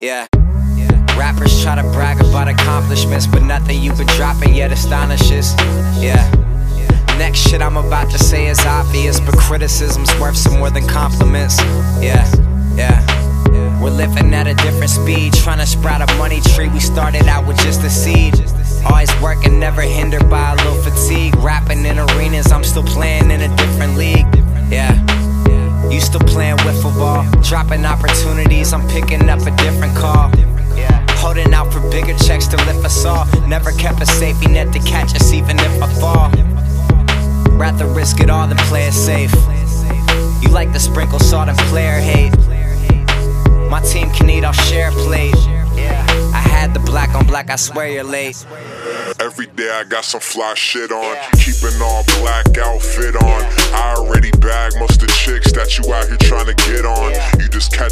Yeah. yeah. Rappers try to brag about accomplishments, but nothing you've been dropping yet astonishes. Yeah. Next shit I'm about to say is obvious, but criticism's worth some more than compliments. Yeah, yeah. We're living at a different speed, trying to sprout a money tree. We started out with just a seed. Always working, never hindered by a little fatigue. Rapping in arenas, I'm still playing in a different league. Yeah. You still playing wiffle ball, dropping opportunities. I'm picking up a different call. Holding out for bigger checks to lift us all. Never kept a safety net to catch us, even if I fall. Rather risk it all than play it safe. You like to sprinkle salt and player hate. My team can eat, I'll share a plate. I had the black on black, I swear you're late. Every day I got some fly shit on. Keeping all black outfit on.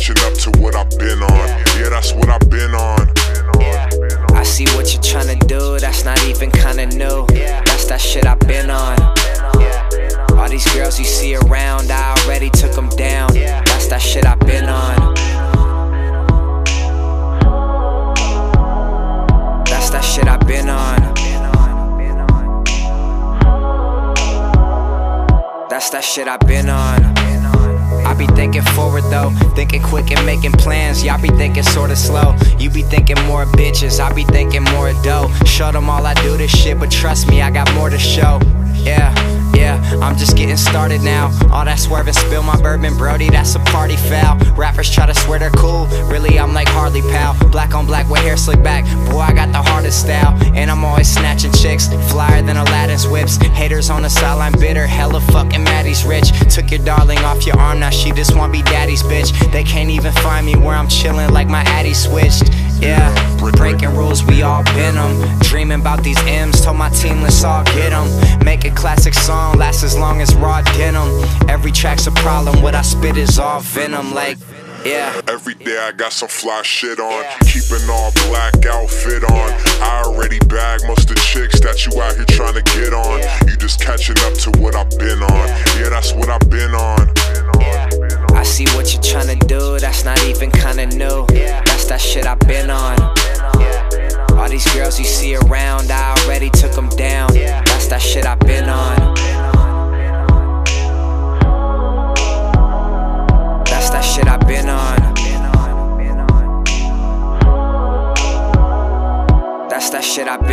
Catching up to what I've been on. Yeah, that's what I've been on. I see what you're trying to do, that's not even kinda new. That's that shit I've been on. All these girls you see around, I already took them down. That's that shit I've been on. That's that shit I've been on. That's that shit I've been on. Be thinking forward though, thinking quick and making plans. Y'all be thinking sorta slow. You be thinking more bitches, I be thinking more dough. Show them all I do this shit, but trust me, I got more to show. Yeah, yeah, I'm just getting started now. All that swerving, spill my bourbon, Brody, that's a party foul. Rappers try to swear they're cool, really, I'm like Harley Pal. Black on black with hair slicked back, boy, I got the hardest style. And I'm always snatching chicks, flyer than Aladdin's whips. Haters on the sideline, bitter, hella fucking Maddie's rich. Took your darling off your arm, now she just wanna be daddy's bitch. They can't even find me where I'm chilling like my addy switched. Yeah, breaking rules, we all been them. Dreaming about these M's, told my team, let's all get them. Make a classic song, last as long as raw denim. Every track's a problem, what I spit is all venom, like, yeah. Every day I got some fly shit on. Keeping all black outfit on. I already bag most of the chicks that you out here trying to get on. You just catching up to what I've been on. Yeah, that's what I've been on. I see what you're trying to do, that's not even kinda new. That's that shit I've shit on.